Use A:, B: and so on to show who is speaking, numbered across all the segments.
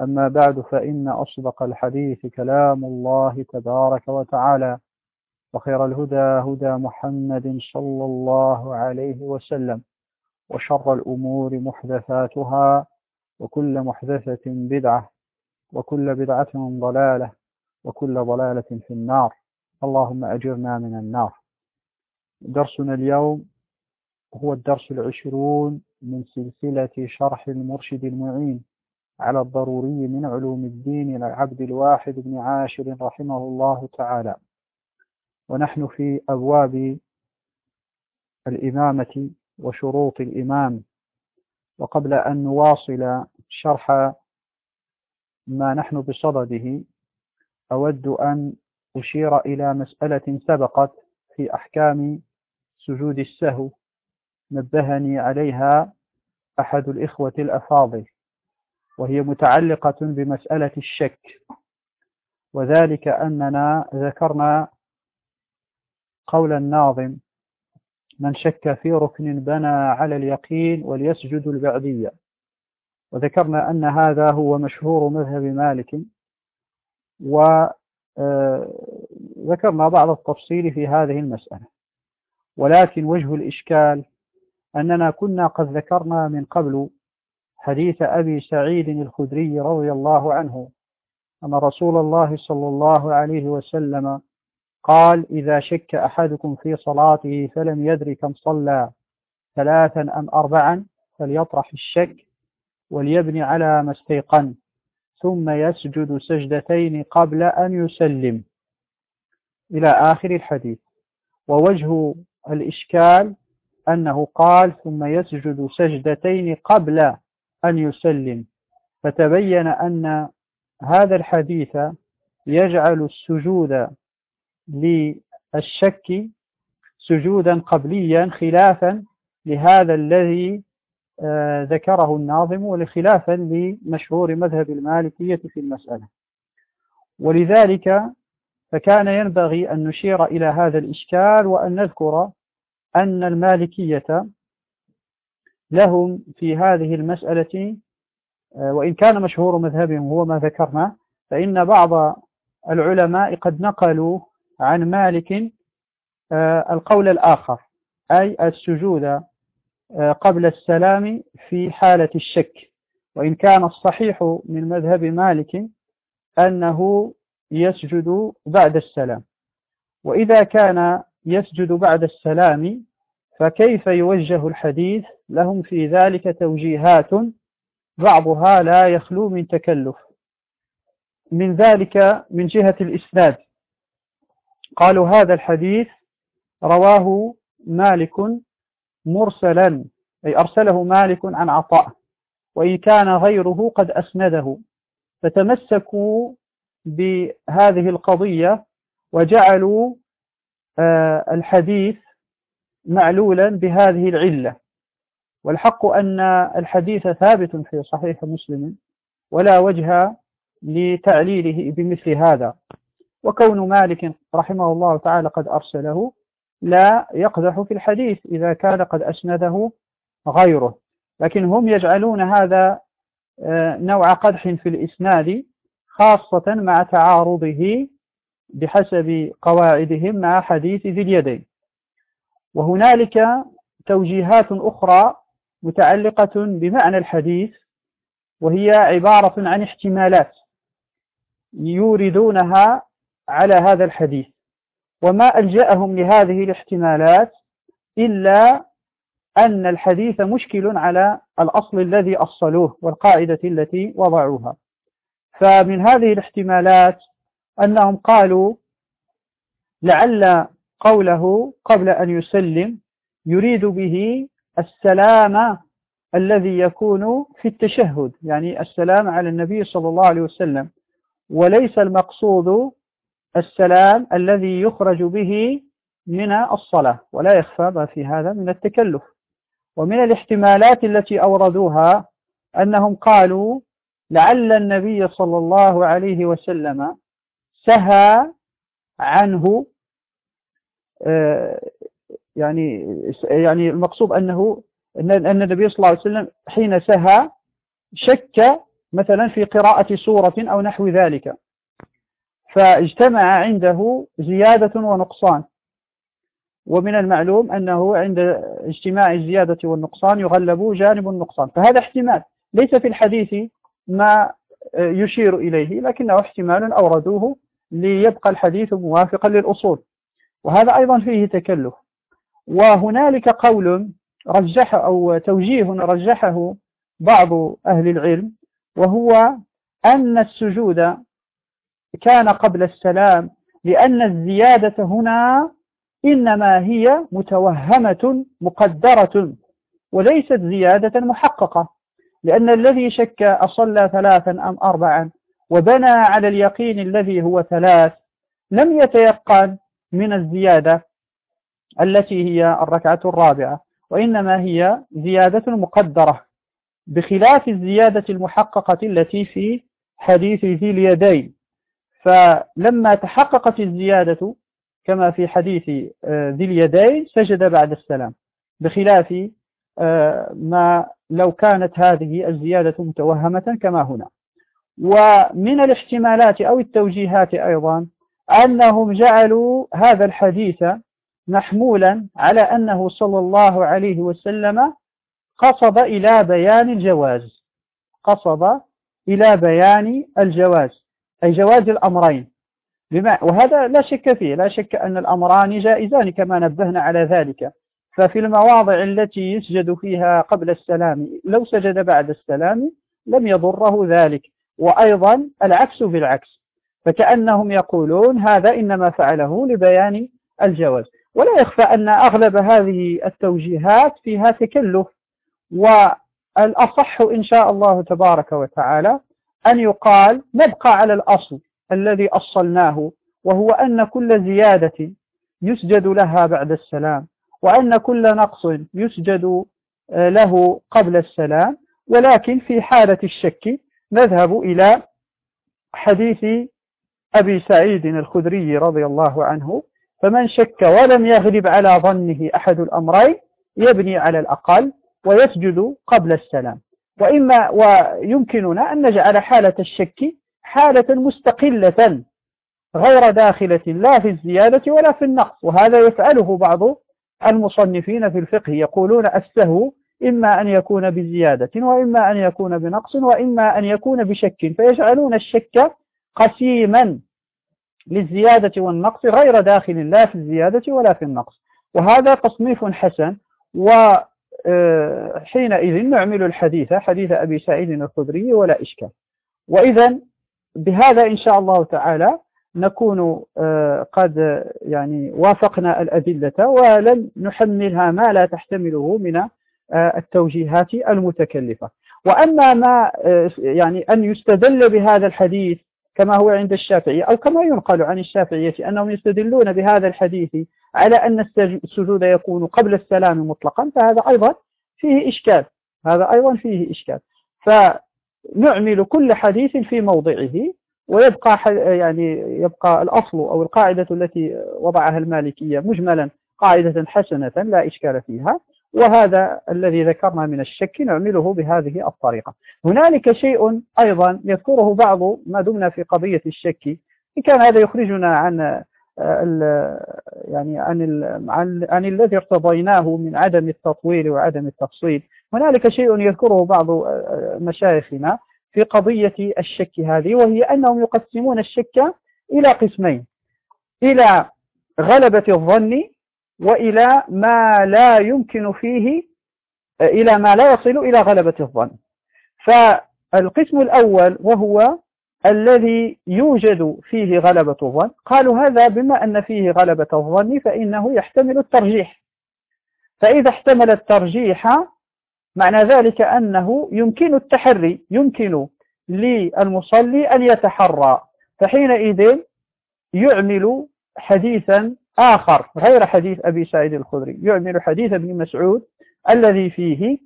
A: أما بعد فإن أصدق الحديث كلام الله تبارك وتعالى وخير الهدى هدى محمد صلى الله عليه وسلم وشر الأمور محدثاتها وكل محدثة بدعة وكل بدعة ضلالة وكل ضلالة في النار. اللهم أجرنا من النار. درسنا اليوم هو الدرس العشرون من سلسلة شرح المرشد المعين. على الضروري من علوم الدين للعبد الواحد بن عاشر رحمه الله تعالى. ونحن في أبواب الإمامة وشروط الإمام. وقبل أن نواصل شرح ما نحن بصدده أود أن أشير إلى مسألة سبقت في أحكام سجود السهو. نبهني عليها أحد الإخوة الأفاضل. وهي متعلقة بمسألة الشك. وذلك أننا ذكرنا قول الناظم من شك في ركن بنى على اليقين وليسجد البعدية وذكرنا أن هذا هو مشهور مذهب مالك. وذكرنا بعض التفصيل في هذه المسألة. ولكن وجه الإشكال أننا كنا قد ذكرنا من قبل حديث أبي سعيد الخدري رضي الله عنه أن رسول الله صلى الله عليه وسلم قال إذا شك أحدكم في صلاته فلم يدر كم صلى ثلاثا أم أربعا فليطرح الشك وليبني على ما استيقن ثم يسجد سجدتين قبل أن يسلم. إلى آخر الحديث. ووجه الإشكال أنه قال ثم يسجد سجدتين قبل أن يسلم. فتبين أن هذا الحديث يجعل السجود للشك سجودا قبليا خلافا لهذا الذي آه، ذكره الناظم ولخلافا لمشهور مذهب المالكية في المسألة. ولذلك فكان ينبغي أن نشير إلى هذا الإشكال وأن نذكر أن المالكية لهم في هذه المسألة آه، وإن كان مشهور مذهبهم هو ما ذكرنا فإن بعض العلماء قد نقلوا عن مالك آه، القول الآخر أي السجود آه، قبل السلام في حالة الشك. وإن كان الصحيح من مذهب مالك أنه يسجد بعد السلام. وإذا كان يسجد بعد السلام فكيف يوجه الحديث لهم في ذلك توجيهات بعضها لا يخلو من تكلف؟ من ذلك من جهة الإسناد. قالوا هذا الحديث رواه مالك مرسلا أي أرسله مالك عن عطاء وإن كان غيره قد أسنده. فتمسكوا بهذه القضية وجعلوا آه، الحديث معلولا بهذه العلة. والحق أن الحديث ثابت في صحيح مسلم ولا وجه لتعليله بمثل هذا. وكون مالك رحمه الله تعالى قد أرسله لا يقدح في الحديث إذا كان قد أسنده غيره. لكن هم يجعلون هذا آه، نوع قدح في الإسناد خاصة مع تعارضه بحسب قواعدهم مع حديث ذي اليدين. وهنالك توجيهات أخرى متعلقة بمعنى الحديث وهي عبارة عن احتمالات يوردونها على هذا الحديث. وما ألجأهم لهذه الاحتمالات إلا أن الحديث مشكل على الأصل الذي أصلوه والقاعدة التي وضعوها. فمن هذه الاحتمالات أنهم قالوا لعل قوله قبل أن يسلم يريد به السلام الذي يكون في التشهد يعني السلام على النبي صلى الله عليه وسلم. وليس المقصود السلام الذي يخرج به من الصلاة ولا يخفى ما في هذا من التكلف. ومن الاحتمالات التي أوردوها أنهم قالوا لعل النبي صلى الله عليه وسلم سهى عنه يعني يعني المقصود أنه أن النبي صلى الله عليه وسلم حين سهى شك مثلا في قراءة سورة أو نحو ذلك. فاجتمع عنده زيادة ونقصان. ومن المعلوم أنه عند اجتماع الزيادة والنقصان يغلب جانب النقصان. فهذا احتمال. ليس في الحديث ما يشير إليه لكنه احتمال أوردوه ليبقى الحديث موافقا للأصول. وهذا أيضا فيه تكلف. وهنالك قول رجح أو توجيه رجحه بعض أهل العلم وهو أن السجود كان قبل السلام لأن الزيادة هنا إنما هي متوهمة مقدرة وليست زيادة محققة لأن الذي شك أصلى ثلاثا أم أربعا وبنى على اليقين الذي هو ثلاث لم يتيقن من الزيادة التي هي الركعة الرابعة وإنما هي زيادة مقدرة بخلاف الزيادة المحققة التي في حديث ذي اليدين. فلما تحققت الزيادة كما في حديث آه، ذي اليدين سجد بعد السلام بخلاف آه، ما لو كانت هذه الزيادة متوهمة كما هنا. ومن الاحتمالات أو التوجيهات أيضا أنهم جعلوا هذا الحديث محمولا على أنه صلى الله عليه وسلم قصد إلى بيان الجواز. قصد إلى بيان الجواز أي جواز الأمرين. بما وهذا لا شك فيه لا شك أن الأمران جائزان كما نبهنا على ذلك. ففي المواضع التي يسجد فيها قبل السلام لو سجد بعد السلام لم يضره ذلك. وأيضا العكس بالعكس. فكأنهم يقولون هذا إنما فعله لبيان الجواز. ولا يخفى أن أغلب هذه التوجيهات فيها تكلف والأصح إن شاء الله تبارك وتعالى أن يقال نبقى على الأصل الذي أصلناه وهو أن كل زيادة يسجد لها بعد السلام وأن كل نقص يسجد آه، له قبل السلام. ولكن في حالة الشك نذهب إلى حديث أبي سعيد الخدري رضي الله عنه فمن شك ولم يغلب على ظنه أحد الأمرين يبني على الأقل ويسجد قبل السلام. وإما ويمكننا أن نجعل حالة الشك حالة مستقلة غير داخلة لا في الزيادة ولا في النقص. وهذا يفعله بعض المصنفين في الفقه يقولون السهو إما أن يكون بزيادة وإما أن يكون بنقص وإما أن يكون بشك فيجعلون الشك قسيما للزيادة والنقص غير داخل لا في الزيادة ولا في النقص. وهذا تصنيف حسن وحينئذ آه، نعمل الحديث حديث أبي سعيد الخدري ولا إشكال. وإذا بهذا إن شاء الله تعالى نكون آه، قد يعني وافقنا الأدلة ولن نحملها ما لا تحتمله من آه، التوجيهات المتكلفة. وأما ما يعني أن يستدل بهذا الحديث كما هو عند الشافعية أو كما ينقل عن الشافعية أنهم يستدلون بهذا الحديث على أن السجود يكون قبل السلام مطلقا فهذا أيضا فيه إشكال. هذا أيضا فيه إشكال. فنعمل كل حديث في موضعه ويبقى يعني يبقى الأصل أو القاعدة التي وضعها المالكية مجملا قاعدة حسنة لا إشكال فيها. وهذا الذي ذكرنا من الشك نعمله بهذه الطريقة. هنالك شيء أيضا يذكره بعض ما دمنا في قضية الشك. إن كان هذا يخرجنا عن يعني عن عن, عن الذي ارتضيناه من عدم التطويل وعدم التفصيل. هنالك شيء يذكره بعض مشايخنا في قضية الشك هذه وهي أنهم يقسمون الشك إلى قسمين. إلى غلبة الظن وإلى ما لا يمكن فيه إلى ما لا يصل إلى غلبة الظن. فالقسم الأول وهو الذي يوجد فيه غلبة الظن. قالوا هذا بما أن فيه غلبة الظن فإنه يحتمل الترجيح. فإذا احتمل الترجيح معنى ذلك أنه يمكن التحري يمكن للمصلي أن يتحرى. فحينئذ يعمل حديثا آخر غير حديث أبي سعيد الخدري. يعمل حديث ابن مسعود الذي فيه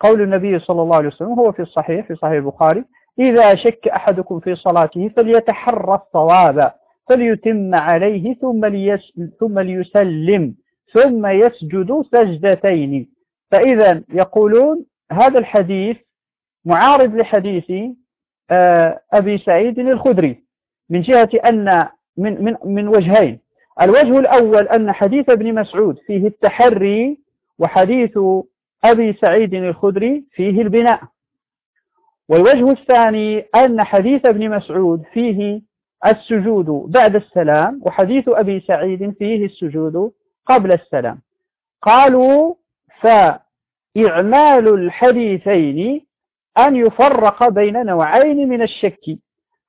A: قول النبي صلى الله عليه وسلم هو في الصحيح في صحيح البخاري إذا شك أحدكم في صلاته فليتحرى الصواب فليتم عليه ثم, ليس ثم ليسلم ثم يسجد سجدتين. فإذا يقولون هذا الحديث معارض لحديث آه، أبي سعيد الخدري من جهة أن من, من, من وجهين. الوجه الأول أن حديث ابن مسعود فيه التحري وحديث أبي سعيد الخدري فيه البناء. والوجه الثاني أن حديث ابن مسعود فيه السجود بعد السلام وحديث أبي سعيد فيه السجود قبل السلام. قالوا فإعمال الحديثين أن يفرق بين نوعين من الشك.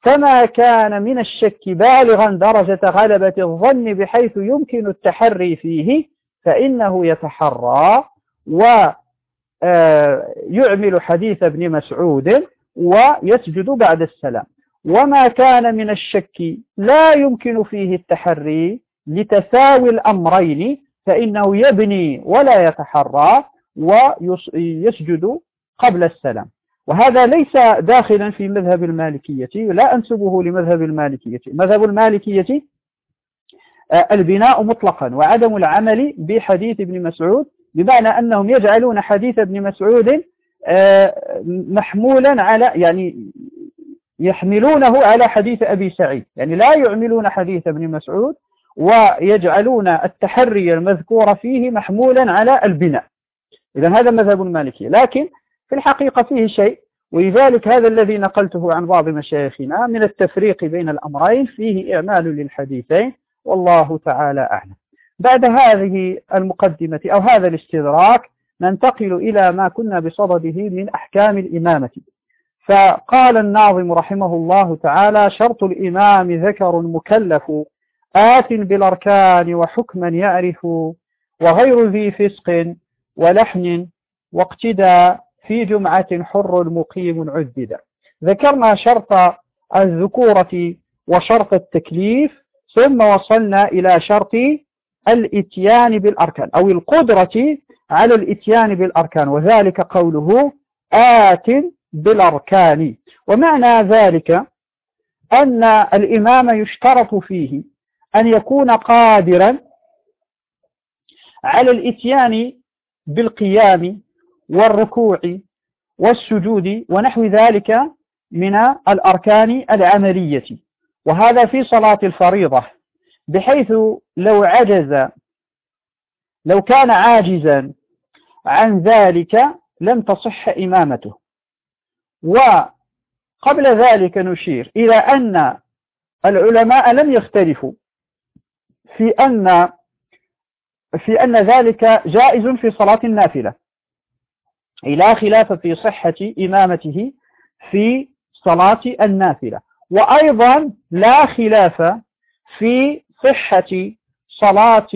A: فما كان من الشك بالغا درجة غلبة الظن بحيث يمكن التحري فيه فإنه يتحرى ويعمل آه، حديث ابن مسعود ويسجد بعد السلام. وما كان من الشك لا يمكن فيه التحري لتساوي الأمرين فإنه يبني ولا يتحرى ويسجد قبل السلام. وهذا ليس داخلا في مذهب المالكية لا أنسبه لمذهب المالكية. مذهب المالكية آه، البناء مطلقا وعدم العمل بحديث ابن مسعود بمعنى أنهم يجعلون حديث ابن مسعود آه، محمولا على يعني يحملونه على حديث أبي سعيد. يعني لا يعملون حديث ابن مسعود ويجعلون التحري المذكور فيه محمولا على البناء. إذا هذا مذهب المالكية. لكن في الحقيقة فيه شيء ولذلك هذا الذي نقلته عن بعض مشايخنا من التفريق بين الأمرين فيه إعمال للحديثين والله تعالى أعلم. بعد هذه المقدمة أو هذا الاستدراك ننتقل إلى ما كنا بصدده من أحكام الإمامة. فقال الناظم رحمه الله تعالى شرط الإمام ذكر مكلف آت بالأركان وحكما يعرف وغير ذي فسق ولحن واقتدى في جمعة حر مقيم عدد ذكرنا شرط الذكورة وشرط التكليف ثم وصلنا إلى شرط الإتيان بالأركان أو القدرة على الإتيان بالأركان وذلك قوله آت بالأركان. ومعنى ذلك أن الإمام يشترط فيه أن يكون قادرا على الإتيان بالقيام والركوع والسجود ونحو ذلك من الأركان العملية. وهذا في صلاة الفريضة بحيث لو عجز لو كان عاجزا عن ذلك لم تصح إمامته. وقبل ذلك نشير إلى أن العلماء لم يختلفوا في أن في أن ذلك جائز في صلاة النافلة. لا خلاف في صحة إمامته في صلاة النافلة. وأيضا لا خلاف في صحة صلاة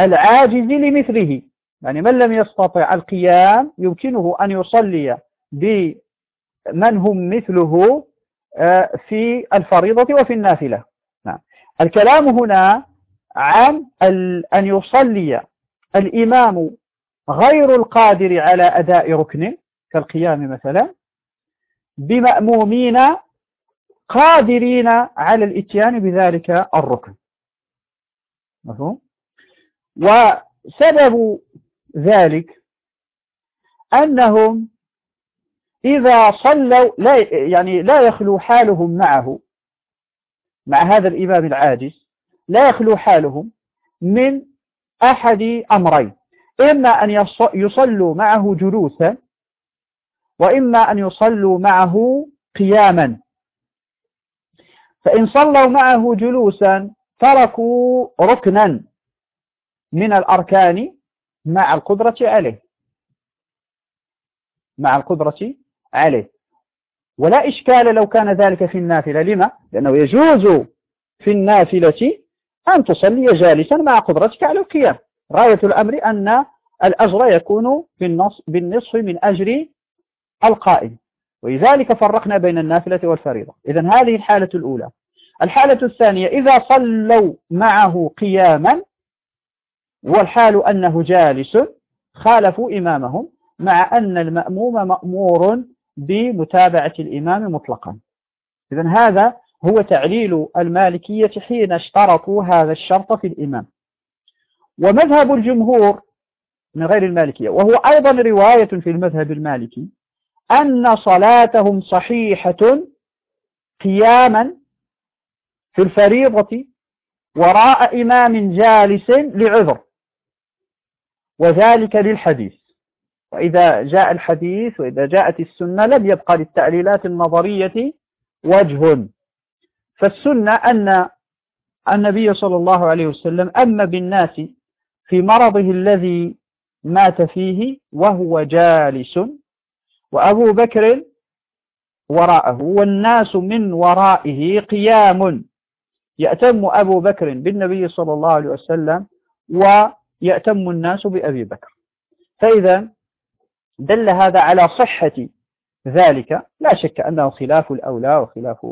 A: العاجز لمثله. يعني من لم يستطع القيام يمكنه أن يصلي بمن هم مثله آه، في الفريضة وفي النافلة. نعم. الكلام هنا عن أن يصلي الإمام غير القادر على أداء ركن كالقيام مثلا بمأمومين قادرين على الإتيان بذلك الركن. مفهوم؟ وسبب ذلك أنهم إذا صلوا لا يعني لا يخلو حالهم معه مع هذا الإمام العاجز لا يخلو حالهم من أحد أمرين. إما أن يصلوا معه جلوسا وإما أن يصلوا معه قياما. فإن صلوا معه جلوسا تركوا ركنا من الأركان مع القدرة عليه. مع القدرة عليه. ولا إشكال لو كان ذلك في النافلة. لما؟ لأنه يجوز في النافلة أن تصلي جالسا مع قدرتك على القيام. غاية الأمر أن الأجر يكون بالنصف من أجر القائم. ولذلك فرقنا بين النافلة والفريضة. إذا هذه الحالة الأولى. الحالة الثانية إذا صلوا معه قياما والحال أنه جالس خالفوا إمامهم مع أن المأموم مأمور بمتابعة الإمام مطلقا. إذا هذا هو تعليل المالكية حين اشترطوا هذا الشرط في الإمام. ومذهب الجمهور من غير المالكية وهو أيضا رواية في المذهب المالكي أن صلاتهم صحيحة قياما في الفريضة وراء إمام جالس لعذر وذلك للحديث. وإذا جاء الحديث وإذا جاءت السنة لم يبقى للتعليلات النظرية وجه. فالسنة أن النبي صلى الله عليه وسلم أما بالناس في مرضه الذي مات فيه وهو جالس وأبو بكر وراءه والناس من ورائه قيام. يأتم أبو بكر بالنبي صلى الله عليه وسلم ويأتم الناس بأبي بكر. فإذا دل هذا على صحة ذلك. لا شك أنه خلاف الأولى وخلاف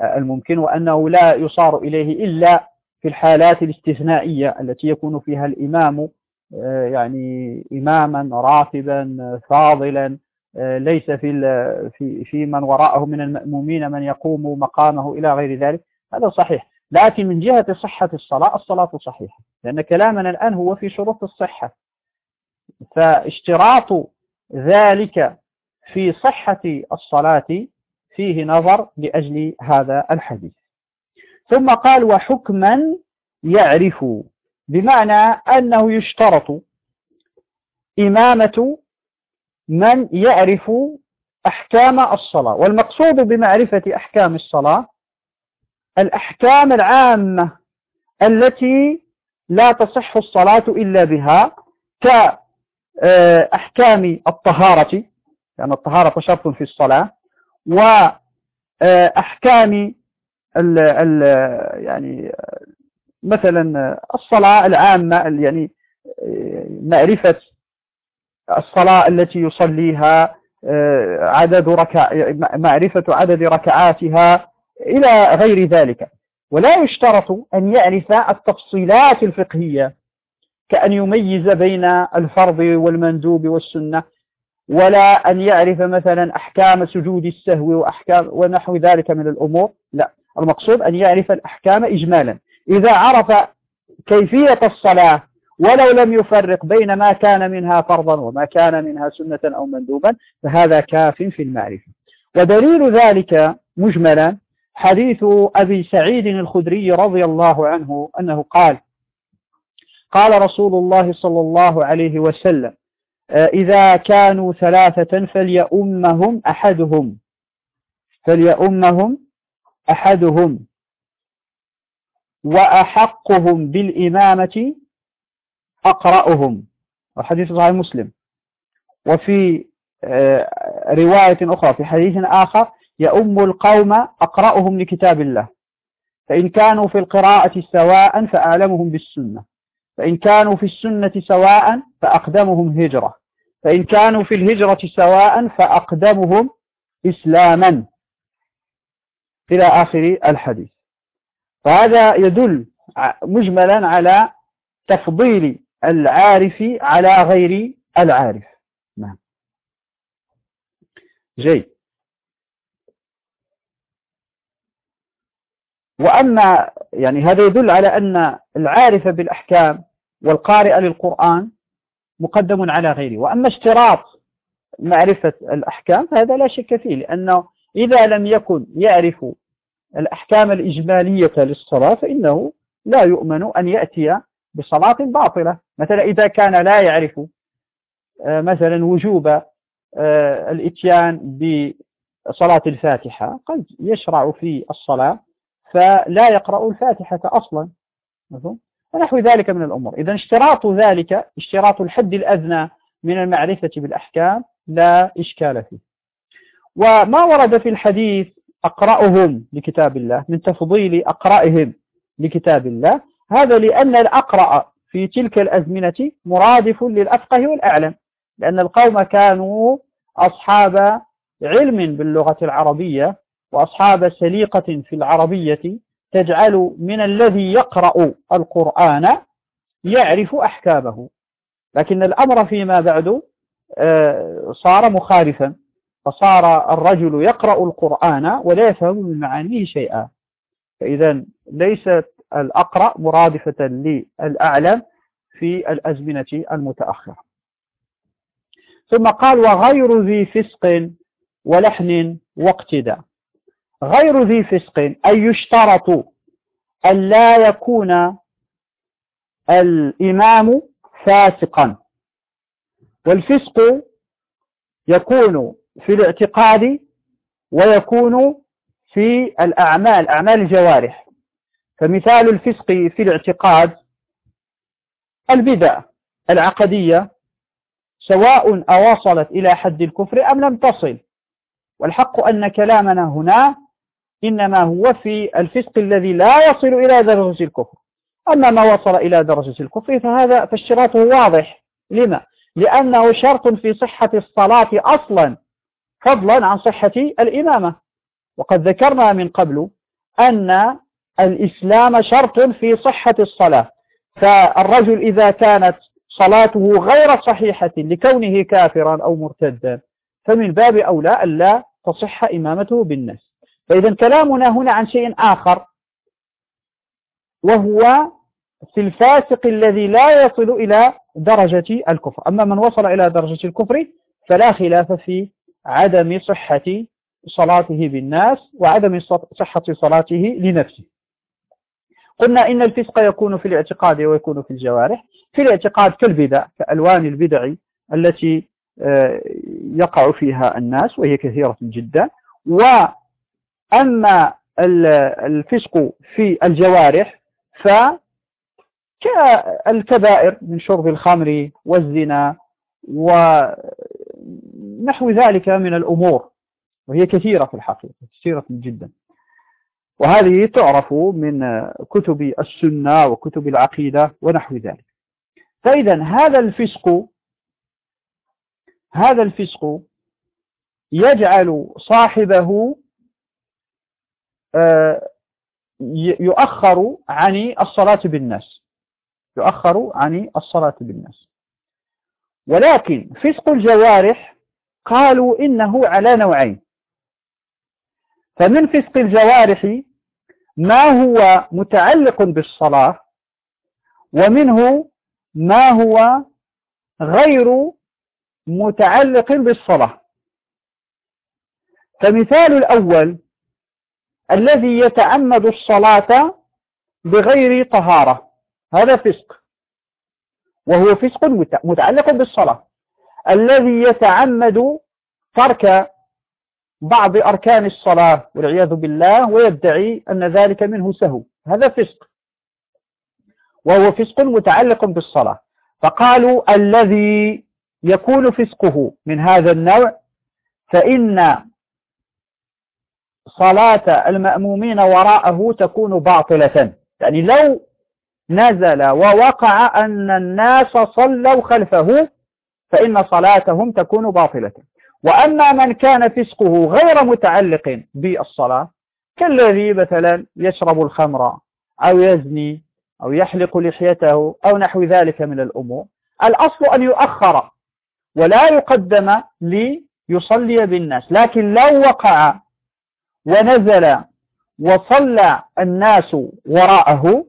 A: الممكن وأنه لا يصار إليه إلا في الحالات الاستثنائية التي يكون فيها الإمام آه، يعني إماما راتبا فاضلا آه، ليس في في في من وراءه من المأمومين من يقوم مقامه إلى غير ذلك. هذا صحيح. لكن من جهة صحة الصلاة الصلاة صحيحة لأن كلامنا الآن هو في شروط الصحة. فاشتراط ذلك في صحة الصلاة فيه نظر لأجل هذا الحديث. ثم قال وحكما يعرف بمعنى أنه يشترط إمامة من يعرف أحكام الصلاة. والمقصود بمعرفة أحكام الصلاة الأحكام العامة التي لا تصح الصلاة إلا بها كأحكام الطهارة لأن يعني الطهارة شرط في الصلاة وأحكام ال ال يعني مثلا الصلاة العامة يعني معرفة الصلاة التي يصليها عدد ركع معرفة عدد ركعاتها إلى غير ذلك. ولا يشترط أن يعرف التفصيلات الفقهية كأن يميز بين الفرض والمندوب والسنة ولا أن يعرف مثلا أحكام سجود السهو وأحكام ونحو ذلك من الأمور لا. المقصود أن يعرف الأحكام إجمالا. إذا عرف كيفية الصلاة ولو لم يفرق بين ما كان منها فرضا وما كان منها سنة أو مندوبا فهذا كاف في المعرفة. ودليل ذلك مجملا حديث أبي سعيد الخدري رضي الله عنه أنه قال قال رسول الله صلى الله عليه وسلم إذا كانوا ثلاثة فليؤمهم أحدهم. فليؤمهم أحدهم وأحقهم بالإمامة أقرأهم. وحديث صحيح مسلم. وفي آه، رواية أخرى في حديث آخر يؤم القوم أقرأهم لكتاب الله. فإن كانوا في القراءة سواء فأعلمهم بالسنة. فإن كانوا في السنة سواء فأقدمهم هجرة. فإن كانوا في الهجرة سواء فأقدمهم إسلاما. إلى آخر الحديث. فهذا يدل مجملا على تفضيل العارف على غير العارف. نعم. جيد. وأما يعني هذا يدل على أن العارف بالأحكام والقارئ للقرآن مقدم على غيره. وأما اشتراط معرفة الأحكام هذا لا شك فيه لأنه إذا لم يكن يعرف الأحكام الإجمالية للصلاة فإنه لا يؤمن أن يأتي بصلاة باطلة. مثلا إذا كان لا يعرف آه، مثلا وجوب آه، الإتيان بصلاة الفاتحة قد يشرع في الصلاة فلا يقرأ الفاتحة أصلا. ونحو ذلك من الأمور. إذا اشتراط ذلك اشتراط الحد الأدنى من المعرفة بالأحكام لا إشكال فيه. وما ورد في الحديث أقرأهم لكتاب الله من تفضيل أقرأهم لكتاب الله هذا لأن الأقرأ في تلك الأزمنة مرادف للأفقه والأعلم لأن القوم كانوا أصحاب علم باللغة العربية وأصحاب سليقة في العربية تجعل من الذي يقرأ القرآن يعرف أحكامه. لكن الأمر فيما بعد آه، صار مخالفا. فصار الرجل يقرأ القرآن ولا يفهم من معانيه شيئا. فإذا ليست الأقرأ مرادفة للأعلم في الأزمنة المتأخرة. ثم قال وغير ذي فسق ولحن واقتداء غير ذي فسق أي يشترط أن لا يكون الإمام فاسقا. والفسق يكون في الاعتقاد ويكون في الأعمال أعمال الجوارح. فمثال الفسق في الاعتقاد البدع العقدية سواء أوصلت إلى حد الكفر أم لم تصل. والحق أن كلامنا هنا إنما هو في الفسق الذي لا يصل إلى درجة الكفر. أما ما وصل إلى درجة الكفر فهذا فاشتراطه واضح. لما؟ لأنه شرط في صحة الصلاة أصلا. فضلا عن صحة الإمامة. وقد ذكرنا من قبل أن الإسلام شرط في صحة الصلاة. فالرجل إذا كانت صلاته غير صحيحة لكونه كافرا أو مرتدا فمن باب أولى ألا تصح إمامته بالناس. فإذا كلامنا هنا عن شيء آخر وهو في الفاسق الذي لا يصل إلى درجة الكفر. أما من وصل إلى درجة الكفر فلا خلاف في عدم صحة صلاته بالناس وعدم صحة صلاته لنفسه. قلنا إن الفسق يكون في الاعتقاد ويكون في الجوارح في الاعتقاد كالبدع كألوان البدع التي آه، يقع فيها الناس وهي كثيرة جدا. وأما الفسق في الجوارح ف كالكبائر من شرب الخمر والزنا ونحو ذلك من الأمور وهي كثيرة في الحقيقة كثيرة جدا. وهذه تعرف من كتب السنة وكتب العقيدة ونحو ذلك. فإذا هذا الفسق هذا الفسق يجعل صاحبه آه، يؤخر عن الصلاة بالناس. يؤخر عن الصلاة بالناس. ولكن فسق الجوارح قالوا إنه على نوعين. فمن فسق الجوارح ما هو متعلق بالصلاة ومنه ما هو غير متعلق بالصلاة. فمثال الأول الذي يتعمد الصلاة بغير طهارة هذا فسق وهو فسق متعلق بالصلاة. الذي يتعمد ترك بعض أركان الصلاة والعياذ بالله ويدعي أن ذلك منه سهو. هذا فسق. وهو فسق متعلق بالصلاة. فقالوا الذي يكون فسقه من هذا النوع فإن صلاة المأمومين وراءه تكون باطلة. يعني لو نزل ووقع أن الناس صلوا خلفه فإن صلاتهم تكون باطلة. وأما من كان فسقه غير متعلق بالصلاة كالذي مثلا يشرب الخمر أو يزني أو يحلق لحيته أو نحو ذلك من الأمور الأصل أن يؤخر ولا يقدم ليصلي بالناس. لكن لو وقع ونزل وصلى الناس وراءه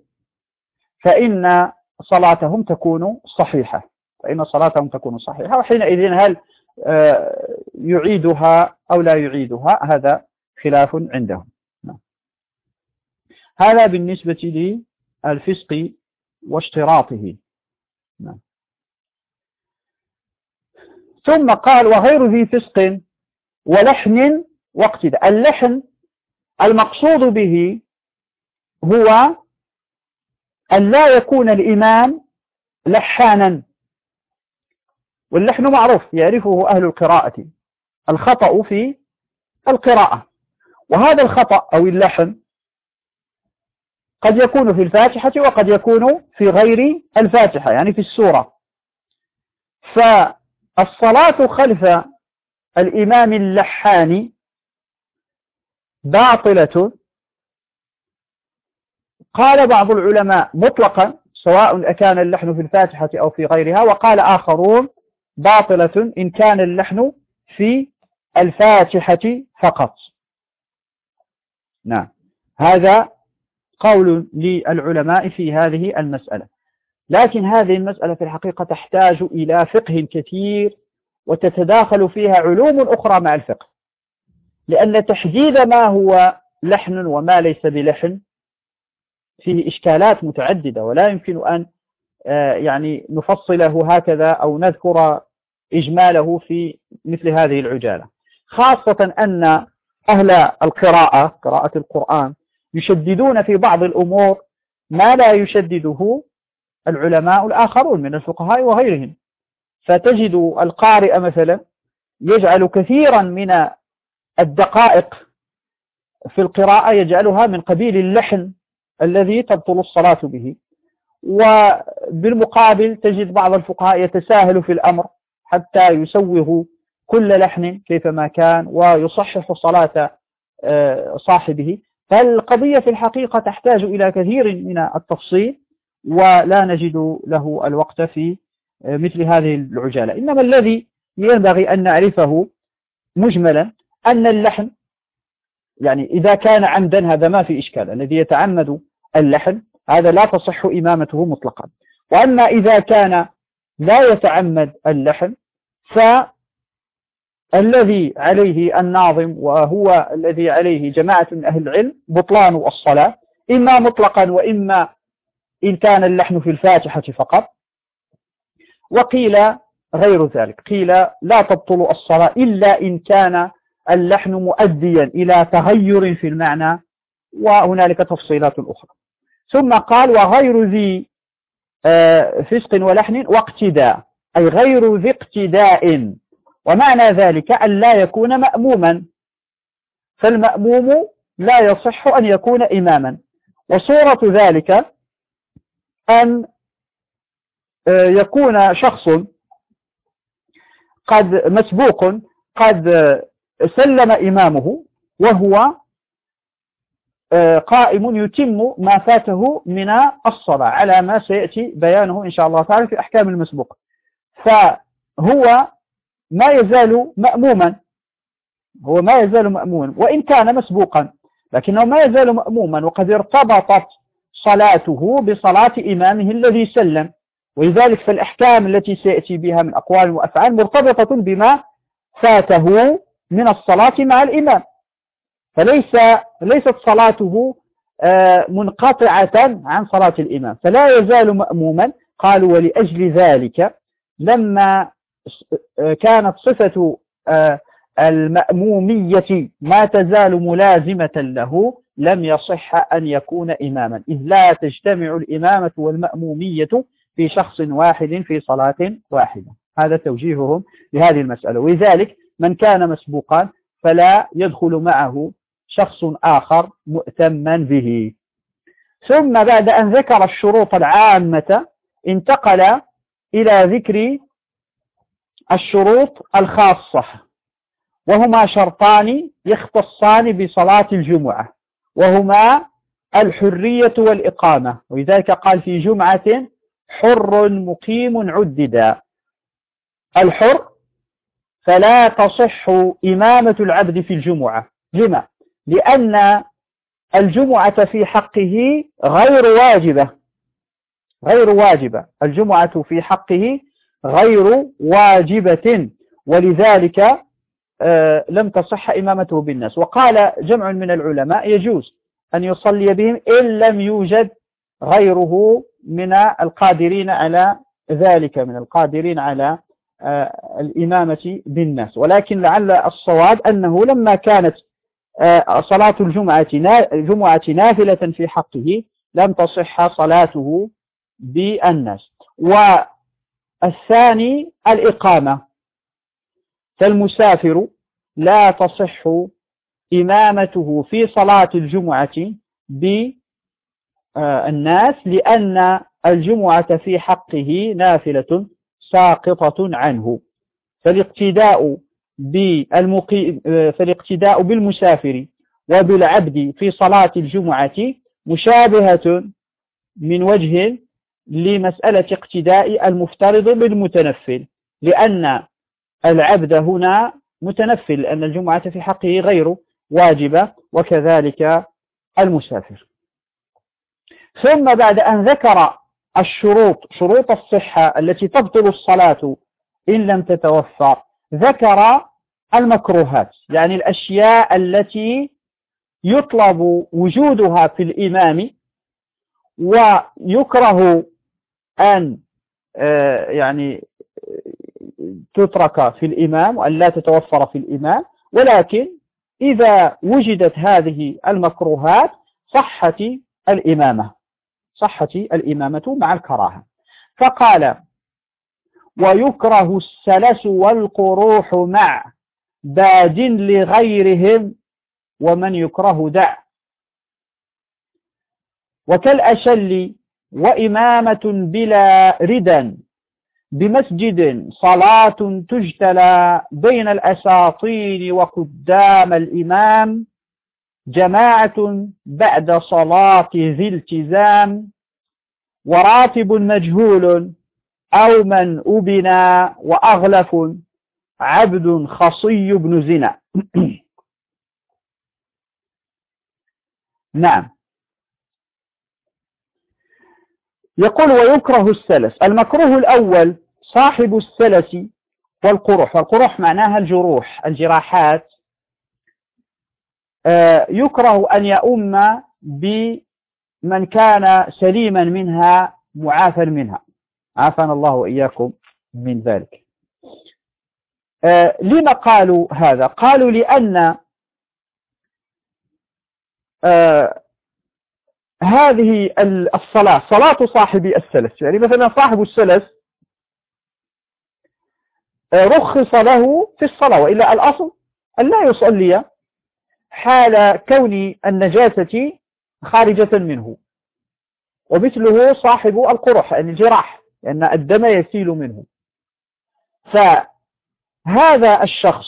A: فإن صلاتهم تكون صحيحة. فإن صلاتهم تكون صحيحة وحينئذ هل آه، يعيدها أو لا يعيدها؟ هذا خلاف عندهم. نعم. هذا بالنسبة للفسق واشتراطه. نعم. ثم قال وغير ذي فسق ولحن واقتداء. اللحن المقصود به هو أن لا يكون الإمام لحانا. واللحن معروف يعرفه أهل القراءة. الخطأ في القراءة. وهذا الخطأ أو اللحن قد يكون في الفاتحة وقد يكون في غير الفاتحة يعني في السورة. فالصلاة خلف الإمام اللحان باطلة. قال بعض العلماء مطلقا سواء أكان اللحن في الفاتحة أو في غيرها وقال آخرون باطلة إن كان اللحن في الفاتحة فقط. نعم. هذا قول للعلماء في هذه المسألة. لكن هذه المسألة في الحقيقة تحتاج إلى فقه كثير وتتداخل فيها علوم أخرى مع الفقه. لأن تحديد ما هو لحن وما ليس بلحن فيه إشكالات متعددة ولا يمكن أن آه، يعني نفصله هكذا أو نذكر إجماله في مثل هذه العجالة. خاصة أن أهل القراءة قراءة القرآن يشددون في بعض الأمور ما لا يشدده العلماء الآخرون من الفقهاء وغيرهم. فتجد القارئ مثلا يجعل كثيرا من الدقائق في القراءة يجعلها من قبيل اللحن الذي تبطل الصلاة به. وبالمقابل تجد بعض الفقهاء يتساهل في الأمر حتى يسوغ كل لحن كيفما كان ويصحح صلاة آه، صاحبه. فالقضية في الحقيقة تحتاج إلى كثير من التفصيل ولا نجد له الوقت في آه، مثل هذه العجالة. إنما الذي ينبغي أن نعرفه مجملا أن اللحن يعني إذا كان عمدا هذا ما في إشكال الذي يتعمد اللحن هذا لا تصح إمامته مطلقا. وأما إذا كان لا يتعمد اللحن فالذي عليه الناظم وهو الذي عليه جماعة من أهل العلم بطلان الصلاة إما مطلقا وإما إن كان اللحن في الفاتحة فقط. وقيل غير ذلك قيل لا تبطل الصلاة إلا إن كان اللحن مؤديا إلى تغير في المعنى وهنالك تفصيلات أخرى. ثم قال وغير ذي آه، فسق ولحن واقتداء. أي غير ذي اقتداء. ومعنى ذلك أن لا يكون مأموما. فالمأموم لا يصح أن يكون إماما. وصورة ذلك أن آه، يكون شخص قد مسبوق قد سلم إمامه وهو آه، قائم يتم ما فاته من الصلاة على ما سيأتي بيانه إن شاء الله تعالى في أحكام المسبوق. فهو ما يزال مأموما. هو ما يزال مأموما وإن كان مسبوقا لكنه ما يزال مأموما وقد ارتبطت صلاته بصلاة إمامه الذي سلم. ولذلك فالأحكام التي سيأتي بها من أقوال وأفعال مرتبطة بما فاته من الصلاة مع الإمام. فليس ليست صلاته آه، منقطعة عن صلاة الإمام. فلا يزال مأموما. قالوا ولأجل ذلك لما آه، كانت صفة آه، المأمومية ما تزال ملازمة له لم يصح أن يكون إماما. إذ لا تجتمع الإمامة والمأمومية في شخص واحد في صلاة واحدة. هذا توجيههم لهذه المسألة. ولذلك من كان مسبوقا فلا يدخل معه شخص آخر مؤتما به. ثم بعد أن ذكر الشروط العامة انتقل إلى ذكر الشروط الخاصة وهما شرطان يختصان بصلاة الجمعة وهما الحرية والإقامة. ولذلك قال في جمعة حر مقيم عددا. الحر فلا تصح إمامة العبد في الجمعة. لما؟ لأن الجمعة في حقه غير واجبة. غير واجبة. الجمعة في حقه غير واجبة ولذلك آه، لم تصح إمامته بالناس. وقال جمع من العلماء يجوز أن يصلي بهم إن لم يوجد غيره من القادرين على ذلك من القادرين على آه، الإمامة بالناس. ولكن لعل الصواب أنه لما كانت آه، صلاة الجمعة جمعة نافلة في حقه لم تصح صلاته بالناس. والثاني الإقامة. فالمسافر لا تصح إمامته في صلاة الجمعة بالناس لأن الجمعة في حقه نافلة ساقطة عنه. فالاقتداء بالمقيم فالاقتداء بالمسافر وبالعبد في صلاة الجمعة مشابهة من وجه لمسألة اقتداء المفترض بالمتنفل لأن العبد هنا متنفل لأن الجمعة في حقه غير واجبة وكذلك المسافر. ثم بعد أن ذكر الشروط شروط الصحة التي تبطل الصلاة إن لم تتوفر ذكر المكروهات يعني الأشياء التي يطلب وجودها في الإمام ويكره أن آه، يعني تترك في الإمام وأن لا تتوفر في الإمام ولكن إذا وجدت هذه المكروهات صحت الإمامة صحت الإمامة مع الكراهة. فقال ويكره السلس والقروح مع باد لغيرهم ومن يكره دع. وكالأشل وإمامة بلا ردا بمسجد صلاة تجتلى بين الأساطين وقدام الإمام جماعة بعد صلاة ذي التزام وراتب مجهول أو من أبنى وأغلف عبد خصي بن زنا نعم. يقول ويكره السلس المكروه الأول صاحب السلس والقرح والقرح معناها الجروح الجراحات. آه، يكره أن يؤم بمن كان سليما منها معافى منها. عافانا الله وإياكم من ذلك. آه، لما قالوا هذا؟ قالوا لأن آه، هذه الصلاة صلاة صاحب السلس يعني مثلا صاحب السلس آه، رخص له في الصلاة وإلا الأصل أن لا يصلي حال كون النجاسة خارجة منه. ومثله صاحب القرح يعني الجراح لأن الدم يسيل منه. فهذا الشخص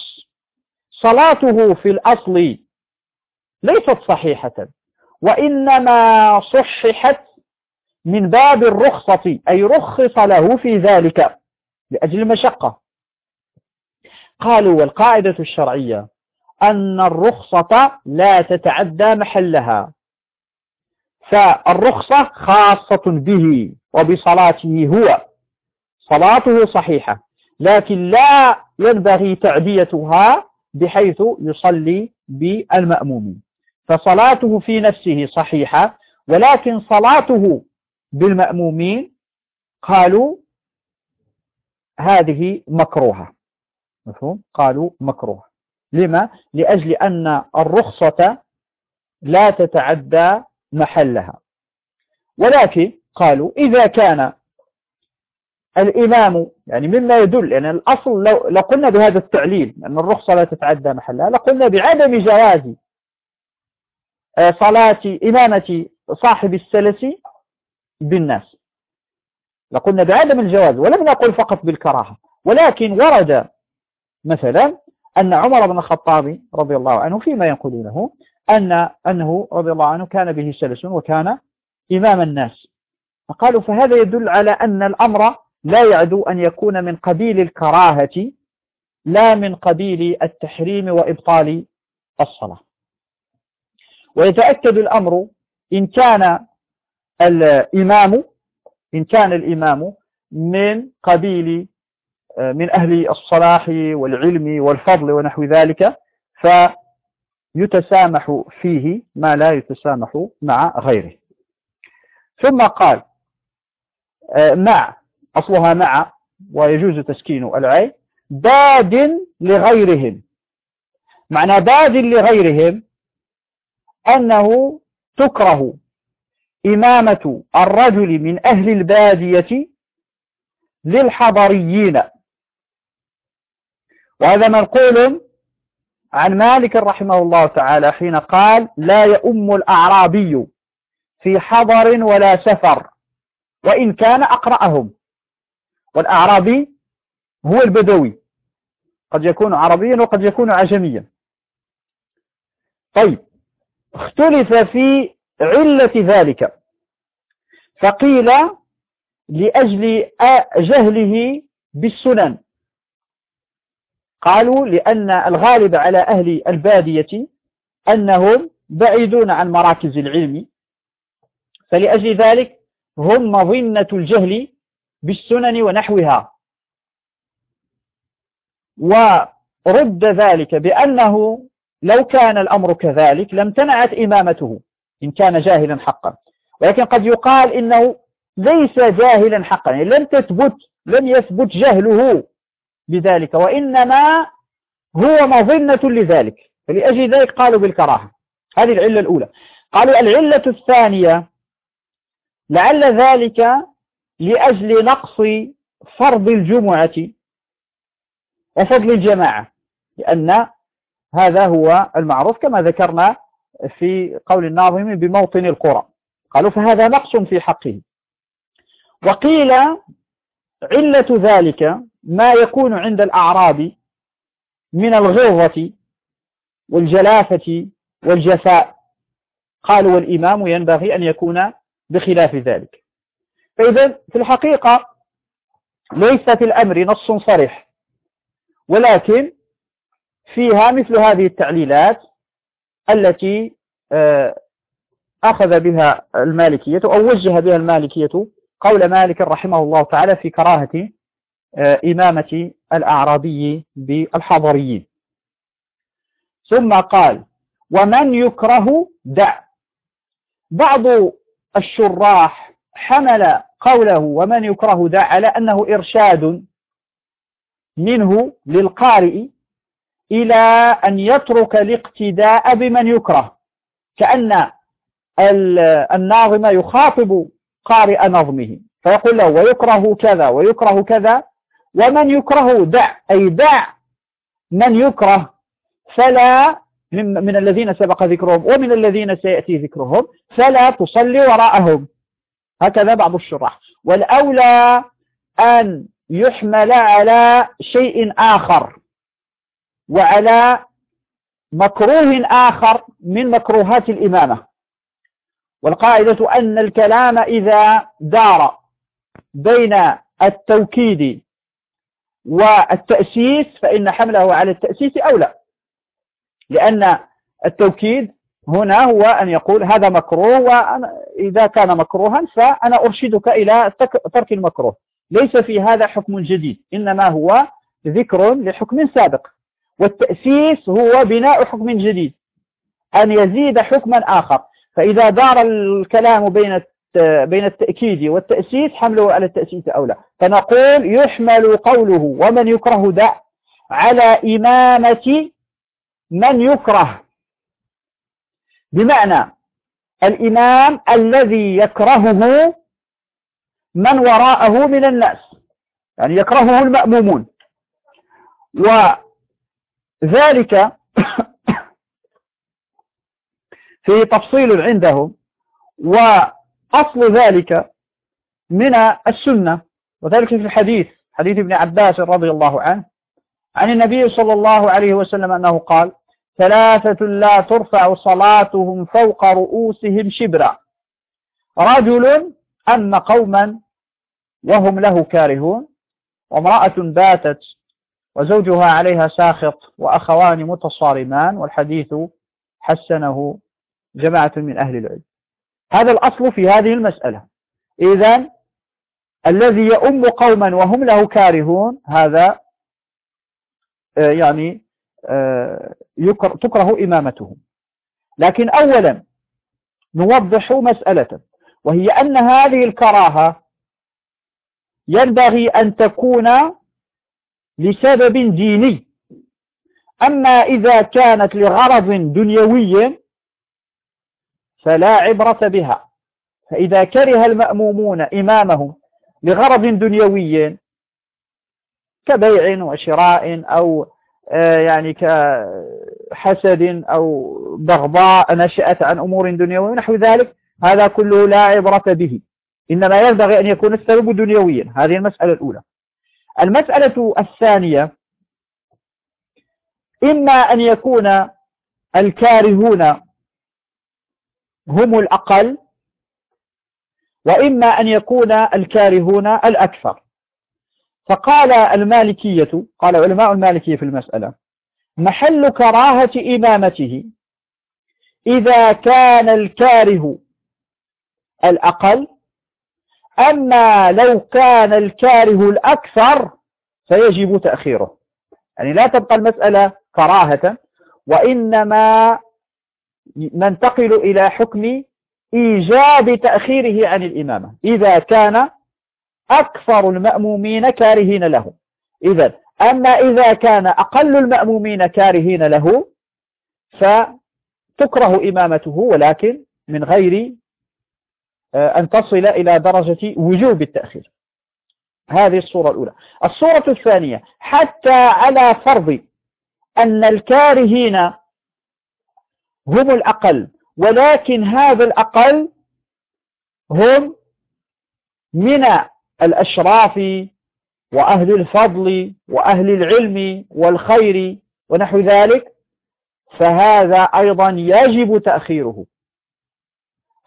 A: صلاته في الأصل ليست صحيحة. وإنما صححت من باب الرخصة أي رخص له في ذلك لأجل المشقة قالوا والقاعدة الشرعية أن الرخصة لا تتعدى محلها فالرخصة خاصة به وبصلاته هو صلاته صحيحة لكن لا ينبغي تعديتها بحيث يصلي بالمأمومين. فصلاته في نفسه صحيحة ولكن صلاته بالمأمومين قالوا هذه مكروهة. مفهوم؟ قالوا مكروه لما؟ لأجل أن الرخصة لا تتعدى محلها. ولكن قالوا إذا كان الإمام يعني مما يدل يعني الأصل لو, قلنا بهذا التعليل أن الرخصة لا تتعدى محلها لقلنا بعدم جواز صلاة إمامة صاحب السلس بالناس. لقلنا بعدم الجواز ولم نقل فقط بالكراهة ولكن ورد مثلا أن عمر بن الخطاب رضي الله عنه فيما ينقلونه أن أنه رضي الله عنه كان به سلس وكان إمام الناس. فقالوا فهذا يدل على أن الأمر لا يعدو أن يكون من قبيل الكراهة لا من قبيل التحريم وإبطال الصلاة. ويتأكد الأمر إن كان الإمام إن كان الإمام من قبيل من أهل الصلاح والعلم والفضل ونحو ذلك فيتسامح فيه ما لا يتسامح مع غيره. ثم قال مع أصلها مع ويجوز تسكين العين باد لغيرهم. معنى باد لغيرهم أنه تكره إمامة الرجل من أهل البادية للحضريين. وهذا منقول عن مالك رحمه الله تعالى حين قال لا يؤم الأعرابي في حضر ولا سفر وإن كان أقرأهم. والأعرابي هو البدوي. قد يكون عربيا وقد يكون عجميا. طيب اختلف في علة ذلك. فقيل لأجل جهله بالسنن. قالوا لأن الغالب على أهل البادية أنهم بعيدون عن مراكز العلم. فلأجل ذلك هم مظنة الجهل بالسنن ونحوها. ورد ذلك بأنه لو كان الأمر كذلك لم تنعت إمامته إن كان جاهلا حقا. ولكن قد يقال إنه ليس جاهلا حقا يعني لم تثبت لم يثبت جهله بذلك وإنما هو مظنة لذلك. فلأجل ذلك قالوا بالكراهة. هذه العلة الأولى. قالوا العلة الثانية لعل ذلك لأجل نقص فرض الجمعة وفضل الجماعة لأن هذا هو المعروف كما ذكرنا في قول الناظم بموطن القرى. قالوا فهذا نقص في حقه. وقيل علة ذلك ما يكون عند الأعراب من الغلظة والجلافة والجفاء. قالوا والإمام ينبغي أن يكون بخلاف ذلك. فإذا في الحقيقة ليس في الأمر نص صريح. ولكن فيها مثل هذه التعليلات التي آه، أخذ بها المالكية أو وجه بها المالكية قول مالك رحمه الله تعالى في كراهة آه، إمامة الأعرابي بالحضريين. ثم قال ومن يكره دع بعض الشراح حمل قوله ومن يكره دع على أنه إرشاد منه للقارئ إلى أن يترك الاقتداء بمن يكره. كأن الناظم يخاطب قارئ نظمه. فيقول له ويكره كذا ويكره كذا. ومن يكره دع أي دع من يكره. فلا من, من الذين سبق ذكرهم ومن الذين سيأتي ذكرهم فلا تصلي وراءهم. هكذا بعض الشراح. والأولى أن يحمل على شيء آخر. وعلى مكروه آخر من مكروهات الإمامة. والقاعدة أن الكلام إذا دار بين التوكيد والتأسيس فإن حمله على التأسيس أولى. لأن التوكيد هنا هو أن يقول هذا مكروه وإذا كان مكروها فأنا أرشدك إلى ترك المكروه. ليس في هذا حكم جديد إنما هو ذكر لحكم سابق. والتأسيس هو بناء حكم جديد أن يزيد حكما آخر. فإذا دار الكلام بين بين التأكيد والتأسيس حمله على التأسيس أولى فنقول يحمل قوله ومن يكره دع على إمامة من يكره. بمعنى الإمام الذي يكرهه من وراءه من الناس يعني يكرهه المأمومون. وذلك في تفصيل عندهم وأصل ذلك من السنة وذلك في الحديث حديث ابن عباس رضي الله عنه عن النبي صلى الله عليه وسلم أنه قال ثلاثة لا ترفع صلاتهم فوق رؤوسهم شبرا. رجل أن قوما وهم له كارهون وامرأة باتت وزوجها عليها ساخط وأخوان متصارمان والحديث حسنه جماعة من أهل العلم. هذا الأصل في هذه المسألة. إذا الذي يؤم قوما وهم له كارهون هذا آه، يعني آه، تكره إمامتهم. لكن أولا نوضح مسألة وهي أن هذه الكراهة ينبغي أن تكون لسبب ديني. أما إذا كانت لغرض دنيوي فلا عبرة بها. فإذا كره المأمومون إمامهم لغرض دنيوي كبيع وشراء أو آه، يعني كحسد أو بغضاء نشأت عن أمور دنيوية ونحو ذلك هذا كله لا عبرة به. إنما ينبغي أن يكون السبب دنيويا. هذه المسألة الأولى. المسألة الثانية إما أن يكون الكارهون هم الأقل وإما أن يكون الكارهون الأكثر. فقال المالكية قال علماء المالكية في المسألة محل كراهة إمامته إذا كان الكاره الأقل أما لو كان الكاره الأكثر فيجب تأخيره. يعني لا تبقى المسألة كراهة وإنما ننتقل إلى حكم إيجاب تأخيره عن الإمامة. إذا كان أكثر المأمومين كارهين له. إذا أما إذا كان أقل المأمومين كارهين له فتكره إمامته ولكن من غير أن تصل إلى درجة وجوب التأخير. هذه الصورة الأولى. الصورة الثانية حتى على فرض أن الكارهين هم الأقل ولكن هذا الأقل هم من الأشراف وأهل الفضل وأهل العلم والخير ونحو ذلك فهذا أيضا يجب تأخيره.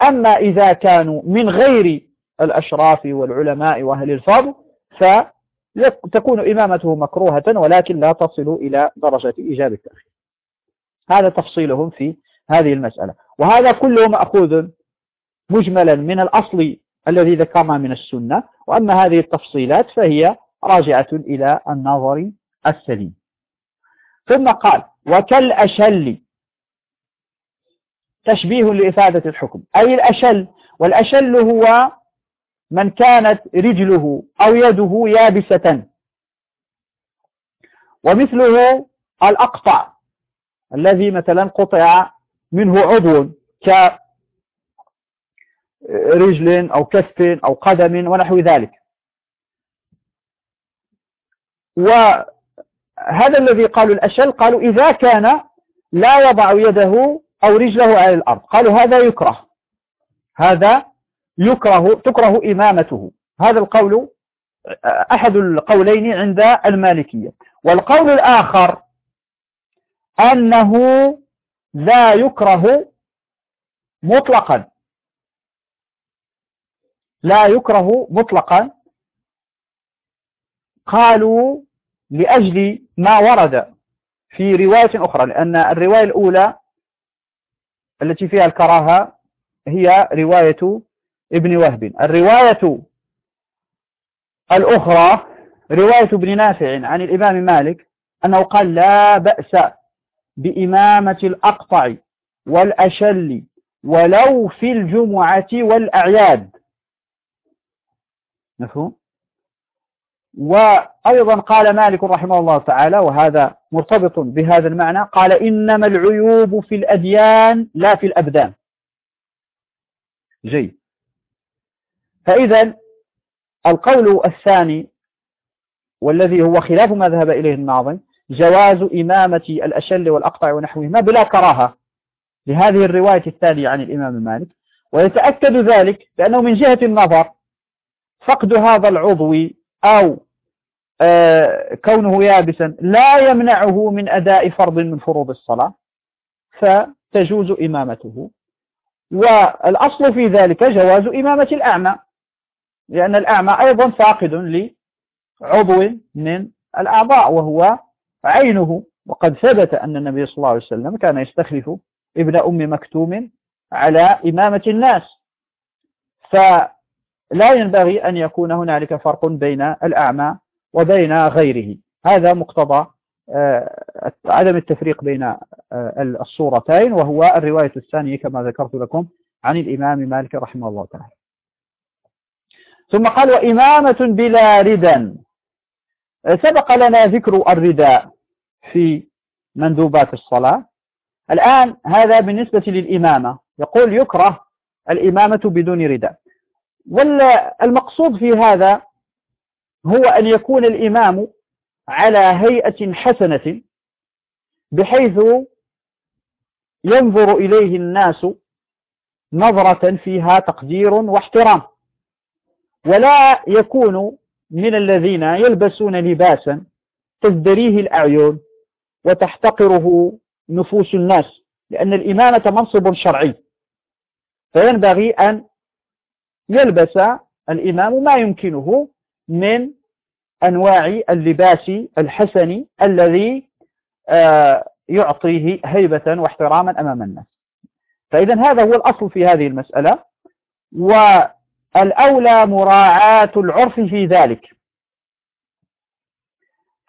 A: أما إذا كانوا من غير الأشراف والعلماء وأهل الفضل فتكون إمامته مكروهة ولكن لا تصل إلى درجة إيجاب التأخير. هذا تفصيلهم في هذه المسألة. وهذا كله مأخوذ مجملا من الأصل الذي ذكرنا من السنة وأما هذه التفصيلات فهي راجعة إلى النظر السليم. ثم قال وكالأشل تشبيه لإفادة الحكم. أي الأشل. والأشل هو من كانت رجله أو يده يابسة. ومثله الأقطع. الذي مثلا قطع منه عضو كرجل أو كف أو قدم ونحو ذلك. وهذا الذي قالوا الأشل قالوا إذا كان لا يضع يده أو رجله على الأرض. قالوا هذا يكره. هذا يكره تكره إمامته. هذا القول أحد القولين عند المالكية. والقول الآخر أنه لا يكره مطلقا. لا يكره مطلقا. قالوا لأجل ما ورد في رواية أخرى لأن الرواية الأولى التي فيها الكراهة هي رواية ابن وهب. الرواية الأخرى رواية ابن نافع عن الإمام مالك أنه قال لا بأس بإمامة الأقطع والأشل ولو في الجمعة والأعياد. مفهوم؟ وأيضا قال مالك رحمه الله تعالى وهذا مرتبط بهذا المعنى قال إنما العيوب في الأديان لا في الأبدان. جيد. فإذا القول الثاني والذي هو خلاف ما ذهب إليه الناظم جواز إمامة الأشل والأقطع ونحوهما بلا كراهة لهذه الرواية الثانية عن الإمام مالك. ويتأكد ذلك بأنه من جهة النظر فقد هذا العضو أو آه، كونه يابسا لا يمنعه من أداء فرض من فروض الصلاة فتجوز إمامته. والأصل في ذلك جواز إمامة الأعمى لأن الأعمى أيضا فاقد لعضو من الأعضاء وهو عينه. وقد ثبت أن النبي صلى الله عليه وسلم كان يستخلف ابن أم مكتوم على إمامة الناس. فلا ينبغي أن يكون هنالك فرق بين الأعمى وبين غيره. هذا مقتضى آه، عدم التفريق بين آه، الصورتين وهو الرواية الثانية كما ذكرت لكم عن الإمام مالك رحمه الله تعالى. ثم قال وإمامة بلا ردا سبق لنا ذكر الرداء في مندوبات الصلاة. الآن هذا بالنسبة للإمامة. يقول يكره الإمامة بدون رداء والمقصود في هذا هو أن يكون الإمام على هيئة حسنة بحيث ينظر إليه الناس نظرة فيها تقدير واحترام. ولا يكون من الذين يلبسون لباسا تزدريه الأعين وتحتقره نفوس الناس لأن الإمامة منصب شرعي. فينبغي أن يلبس الإمام ما يمكنه من أنواع اللباس الحسن الذي آه، يعطيه هيبة واحتراما أمام الناس. فإذا هذا هو الأصل في هذه المسألة والأولى مراعاة العرف في ذلك.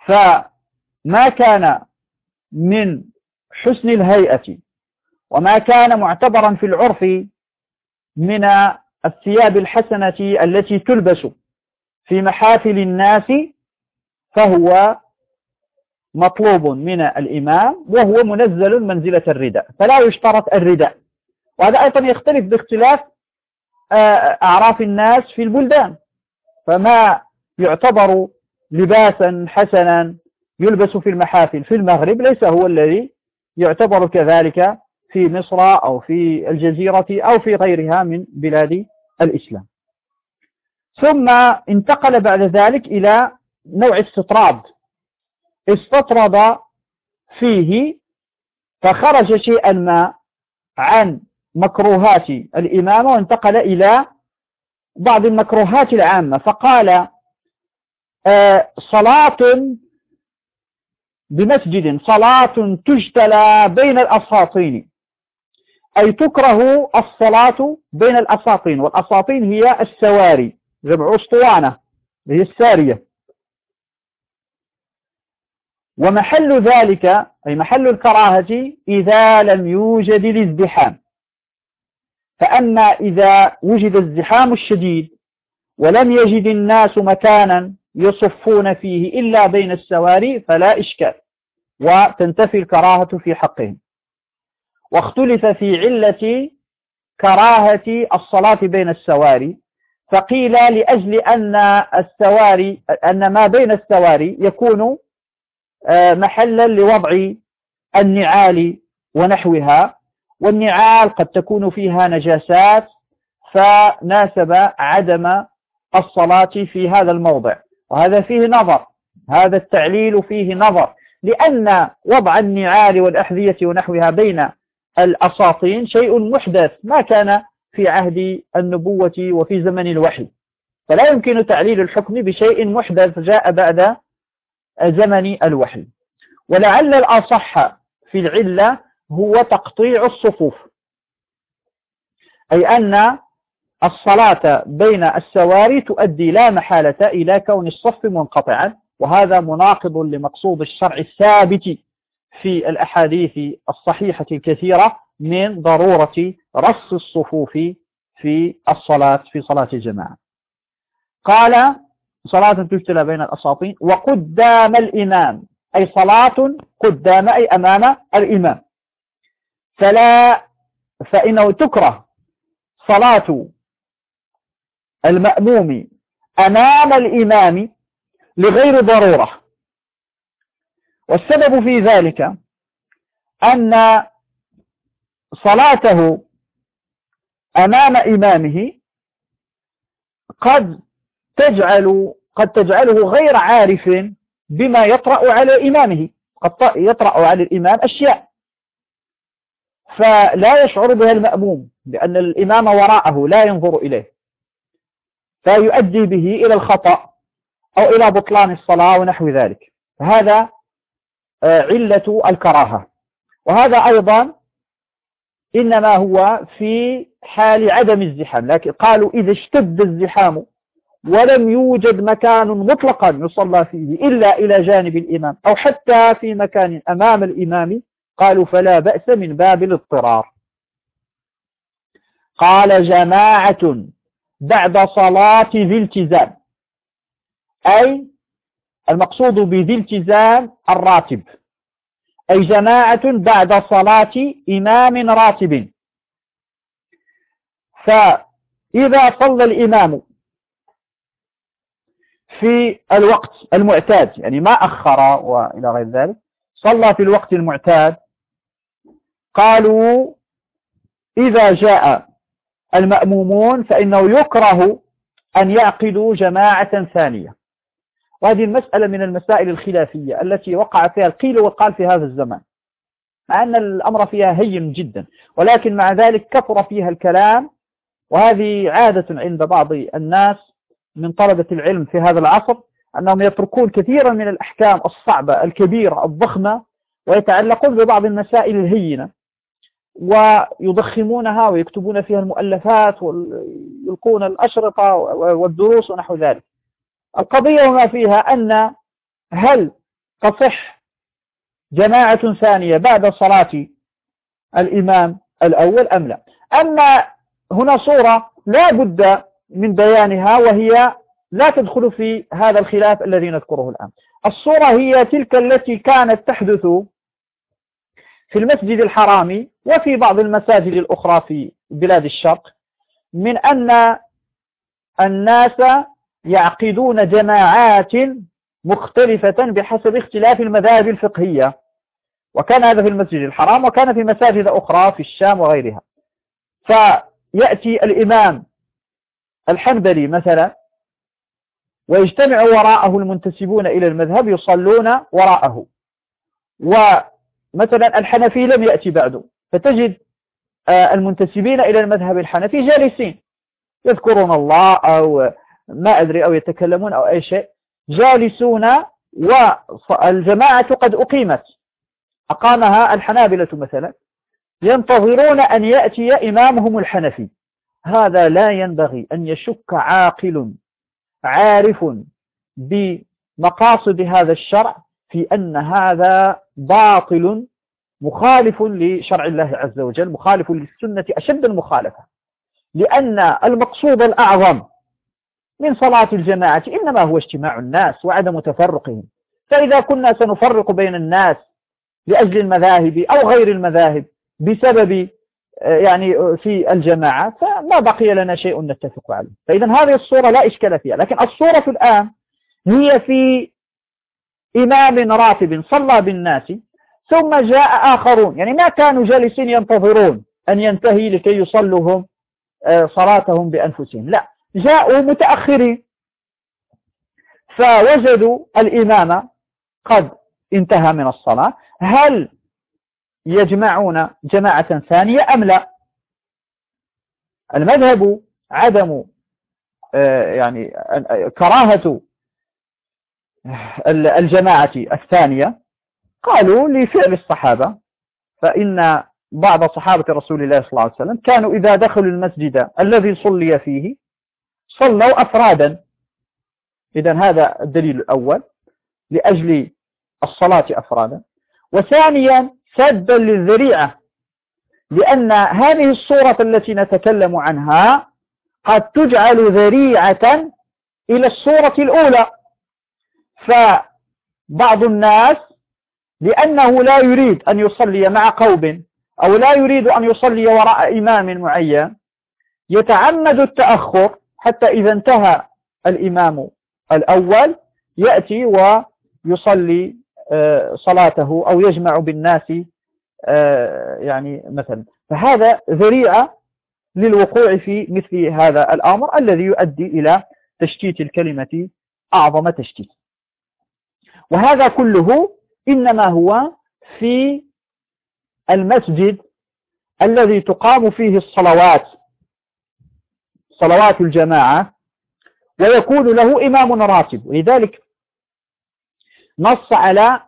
A: فما كان من حسن الهيئة وما كان معتبرا في العرف من الثياب الحسنة التي تلبس في محافل الناس فهو مطلوب من الإمام وهو منزل منزلة الرداء فلا يشترط الرداء. وهذا أيضا يختلف باختلاف آه، أعراف الناس في البلدان. فما يعتبر لباسا حسنا يلبس في المحافل. في المغرب ليس هو الذي يعتبر كذلك في مصر أو في الجزيرة أو في غيرها من بلاد الإسلام. ثم انتقل بعد ذلك إلى نوع استطراد. استطرد فيه فخرج شيئا ما عن مكروهات الإمامة وانتقل إلى بعض المكروهات العامة. فقال آه، صلاة بمسجد صلاة تجتلى بين الأساطين أي تكره الصلاة بين الأساطين والأساطين هي السواري جمع أسطوانة هي السارية. ومحل ذلك أي محل الكراهة إذا لم يوجد الازدحام. فأما إذا وجد الزحام الشديد ولم يجد الناس مكانا يصفون فيه إلا بين السواري فلا إشكال وتنتفي الكراهة في حقهم. واختلف في علة كراهة الصلاة بين السواري فقيل لأجل أن السواري أن ما بين السواري يكون آه، محلا لوضع النعال ونحوها والنعال قد تكون فيها نجاسات فناسب عدم الصلاة في هذا الموضع. وهذا فيه نظر هذا التعليل فيه نظر لأن وضع النعال والأحذية ونحوها بين الأساطين شيء محدث ما كان في عهد النبوة وفي زمن الوحي. فلا يمكن تعليل الحكم بشيء محدث جاء بعد زمن الوحي. ولعل الأصح في العلة هو تقطيع الصفوف. أي أن الصلاة بين السواري تؤدي لا محالة إلى كون الصف منقطعا وهذا مناقض لمقصود الشرع الثابت. في الأحاديث الصحيحة الكثيرة من ضرورة رص الصفوف في الصلاة في صلاة الجماعة. قال صلاة تجتلى بين الأساطين وقدام الإمام أي صلاة قدام أي أمام الإمام. فلا فإنه تكره صلاة المأموم أمام الإمام لغير ضرورة. والسبب في ذلك أن صلاته أمام إمامه قد تجعل قد تجعله غير عارف بما يطرأ على إمامه. قد يطرأ على الإمام أشياء. فلا يشعر بها المأموم لأن الإمام وراءه لا ينظر إليه. فيؤدي به إلى الخطأ أو إلى بطلان الصلاة ونحو ذلك. هذا آه، علة الكراهة. وهذا أيضا إنما هو في حال عدم الزحام. لكن قالوا إذا اشتد الزحام ولم يوجد مكان مطلقا يصلى فيه إلا إلى جانب الإمام أو حتى في مكان أمام الإمام قالوا فلا بأس من باب الاضطرار. قال جماعة بعد صلاة ذي التزام. أي المقصود بذي التزام الراتب. أي جماعة بعد صلاة إمام راتب. فإذا صلى الإمام في الوقت المعتاد يعني ما أخر وإلى غير ذلك صلى في الوقت المعتاد قالوا إذا جاء المأمومون فإنه يكره أن يعقدوا جماعة ثانية. وهذه المسألة من المسائل الخلافية التي وقع فيها القيل والقال في هذا الزمان مع أن الأمر فيها هين جدا ولكن مع ذلك كثر فيها الكلام وهذه عادة عند بعض الناس من طلبة العلم في هذا العصر أنهم يتركون كثيرا من الأحكام الصعبة الكبيرة الضخمة ويتعلقون ببعض المسائل الهينة ويضخمونها ويكتبون فيها المؤلفات ويلقون الأشرطة والدروس ونحو ذلك. القضية وما فيها أن هل تصح جماعة ثانية بعد صلاة الإمام الأول أم لا؟ أما هنا صورة لا بد من بيانها وهي لا تدخل في هذا الخلاف الذي نذكره الآن. الصورة هي تلك التي كانت تحدث في المسجد الحرام وفي بعض المساجد الأخرى في بلاد الشرق من أن الناس يعقدون جماعات مختلفة بحسب اختلاف المذاهب الفقهية. وكان هذا في المسجد الحرام وكان في مساجد أخرى في الشام وغيرها. فيأتي الإمام الحنبلي مثلا ويجتمع وراءه المنتسبون إلى المذهب يصلون وراءه. ومثلا الحنفي لم يأتي بعده. فتجد آه، المنتسبين إلى المذهب الحنفي جالسين يذكرون الله أو ما أدري أو يتكلمون أو أي شيء جالسون والجماعة قد أقيمت. أقامها الحنابلة مثلا. ينتظرون أن يأتي إمامهم الحنفي. هذا لا ينبغي أن يشك عاقل عارف بمقاصد هذا الشرع في أن هذا باطل مخالف لشرع الله عز وجل مخالف للسنة أشد المخالفة. لأن المقصود الأعظم من صلاة الجماعة إنما هو اجتماع الناس وعدم تفرقهم. فإذا كنا سنفرق بين الناس لأجل المذاهب أو غير المذاهب بسبب آه، يعني في الجماعة فما بقي لنا شيء نتفق عليه. فإذا هذه الصورة لا إشكال فيها. لكن الصورة الآن هي في إمام راتب صلى بالناس ثم جاء آخرون. يعني ما كانوا جالسين ينتظرون أن ينتهي لكي يصلوا هم آه، صلاتهم بأنفسهم. لا. جاءوا متأخرين. فوجدوا الإمام قد انتهى من الصلاة. هل يجمعون جماعة ثانية أم لا؟ المذهب عدم آه، يعني كراهة الجماعة الثانية. قالوا لفعل الصحابة فإن بعض صحابة رسول الله صلى الله عليه وسلم كانوا إذا دخلوا المسجد الذي صلي فيه صلوا أفرادا. إذا هذا الدليل الأول لأجل الصلاة أفرادا. وثانيا سدا للذريعة لأن هذه الصورة التي نتكلم عنها قد تجعل ذريعة إلى الصورة الأولى. فبعض الناس لأنه لا يريد أن يصلي مع قوم أو لا يريد أن يصلي وراء إمام معين يتعمد التأخر حتى إذا انتهى الإمام الأول يأتي ويصلي آه، صلاته أو يجمع بالناس آه، يعني مثلا. فهذا ذريعة للوقوع في مثل هذا الأمر الذي يؤدي إلى تشتيت الكلمة أعظم تشتيت. وهذا كله إنما هو في المسجد الذي تقام فيه الصلوات. صلوات الجماعة ويكون له إمام راتب ولذلك نص على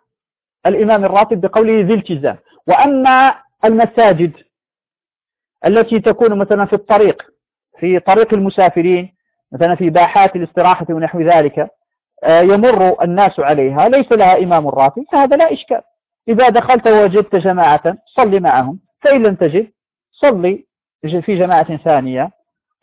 A: الإمام الراتب بقوله ذي التزام. وأما المساجد التي تكون مثلا في الطريق في طريق المسافرين مثلا في باحات الاستراحة ونحو ذلك آه، يمر الناس عليها ليس لها إمام راتب فهذا لا إشكال. إذا دخلت ووجدت جماعة صلي معهم فإن لم تجد صلي في جماعة ثانية.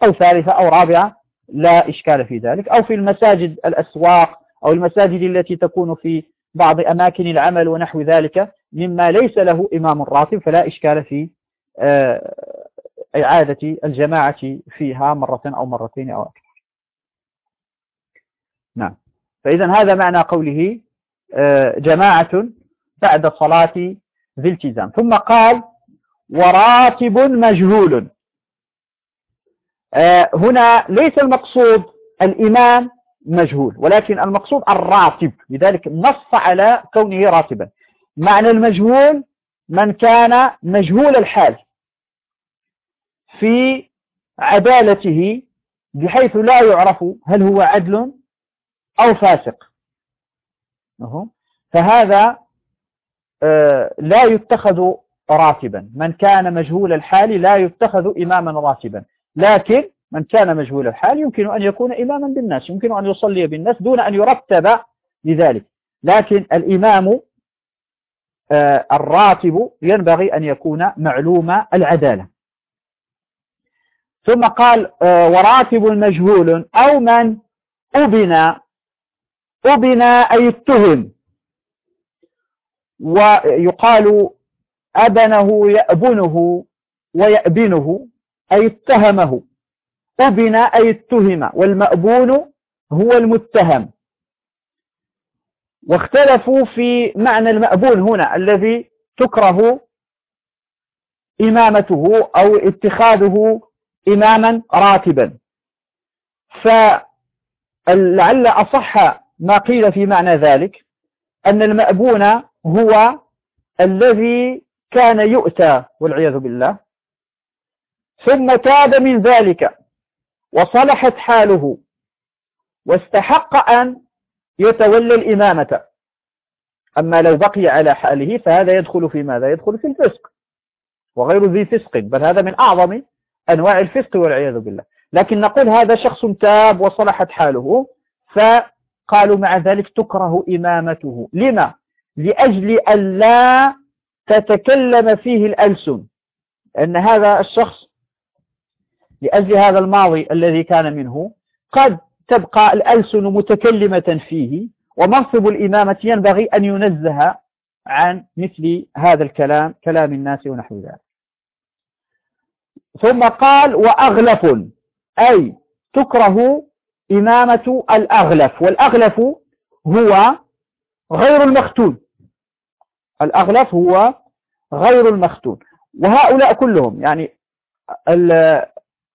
A: أو ثالثة أو رابعة لا إشكال في ذلك. أو في المساجد الأسواق أو المساجد التي تكون في بعض أماكن العمل ونحو ذلك مما ليس له إمام راتب فلا إشكال في آه، إعادة الجماعة فيها مرة أو مرتين أو أكثر. نعم. فإذا هذا معنى قوله آه، جماعة بعد صلاة ذي التزام. ثم قال وراتب مجهول. هنا ليس المقصود الإمام مجهول ولكن المقصود الراتب لذلك نص على كونه راتبا. معنى المجهول من كان مجهول الحال في عدالته بحيث لا يعرف هل هو عدل أو فاسق. فهذا آه، لا يتخذ راتبا. من كان مجهول الحال لا يتخذ إماما راتبا. لكن من كان مجهول الحال يمكن أن يكون إماما بالناس يمكن أن يصلي بالناس دون أن يرتب لذلك. لكن الإمام آه، الراتب ينبغي أن يكون معلوم العدالة. ثم قال آه، وراتب مجهول أو من أبنى أبنى أي اتهم. ويقال أبنه يأبنه ويأبنه. أي اتهمه. أبنى أي اتهم والمأبون هو المتهم. واختلفوا في معنى المأبون هنا الذي تكره إمامته أو اتخاذه إماما راتبا. فلعل أصح ما قيل في معنى ذلك أن المأبون هو الذي كان يؤتى والعياذ بالله ثم تاب من ذلك وصلحت حاله. واستحق أن يتولى الإمامة. أما لو بقي على حاله فهذا يدخل في ماذا؟ يدخل في الفسق. وغير ذي فسق. بل هذا من أعظم أنواع الفسق والعياذ بالله. لكن نقول هذا شخص تاب وصلحت حاله فقالوا مع ذلك تكره إمامته. لما؟ لأجل أن لا تتكلم فيه الألسن. أن هذا الشخص لأجل هذا الماضي الذي كان منه قد تبقى الألسن متكلمة فيه ومنصب الإمامة ينبغي أن ينزه عن مثل هذا الكلام كلام الناس ونحو ذلك. ثم قال وأغلف أي تكره إمامة الأغلف. والأغلف هو غير المختون. الأغلف هو غير المختون. وهؤلاء كلهم يعني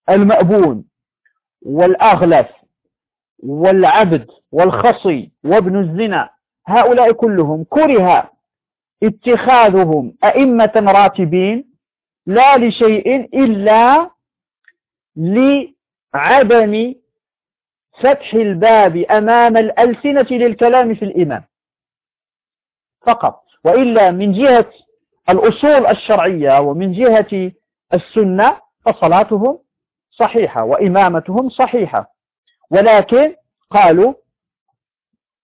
A: المأبون والأغلف والعبد والخصي وابن الزنا هؤلاء كلهم كره اتخاذهم أئمة راتبين لا لشيء إلا لعدم فتح الباب أمام الألسنة للكلام في الإمام فقط وإلا من جهة الأصول الشرعية ومن جهة السنة فصلاتهم صحيحة وإمامتهم صحيحة. ولكن قالوا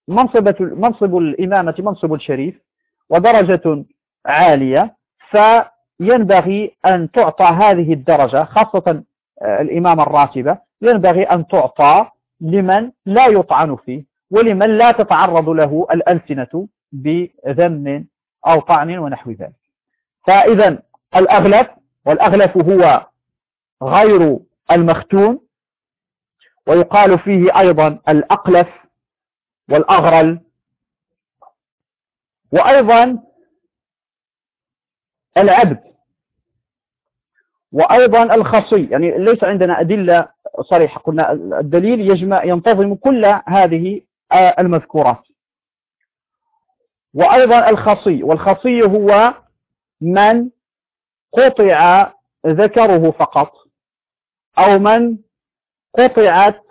A: منصبة منصب الإمامة منصب شريف ودرجة عالية فينبغي أن تعطى هذه الدرجة خاصة آه، الإمام الراتبة ينبغي أن تعطى لمن لا يطعن فيه ولمن لا تتعرض له الألسنة بذم أو طعن ونحو ذلك. فإذا الأغلف والأغلف هو غير المختون ويقال فيه أيضا الأقلف والأغرل. وأيضا العبد وأيضا الخصي. يعني ليس عندنا أدلة صريحة. قلنا الدليل يجمع ينتظم كل هذه المذكورات. وأيضا الخصي. والخصي هو من قطع ذكره فقط. أو من قطعت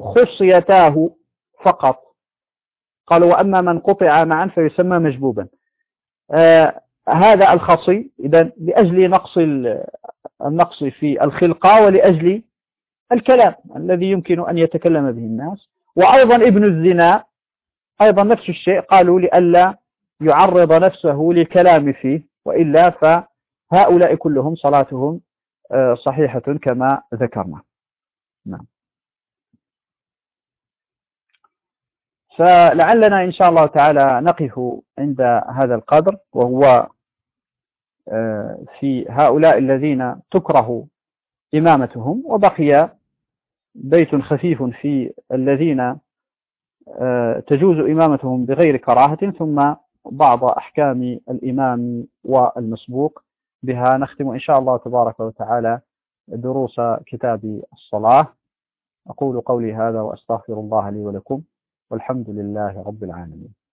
A: خصيتاه فقط. قالوا وأما من قطع معا فيسمى مجبوبا. آه هذا الخصي إذا لأجل نقص النقص في الخلقة ولأجل الكلام الذي يمكن أن يتكلم به الناس. وأيضا ابن الزنا أيضا نفس الشيء قالوا لئلا يعرض نفسه للكلام فيه وإلا فهؤلاء كلهم صلاتهم صحيحة كما ذكرنا. نعم. فلعلنا إن شاء الله تعالى نقف عند هذا القدر وهو آه، في هؤلاء الذين تكره إمامتهم وبقي بيت خفيف في الذين آه، تجوز إمامتهم بغير كراهة ثم بعض أحكام الإمام والمسبوق. بها نختم إن شاء الله تبارك وتعالى دروس كتاب الصلاة. أقول قولي هذا وأستغفر الله لي ولكم والحمد لله رب العالمين.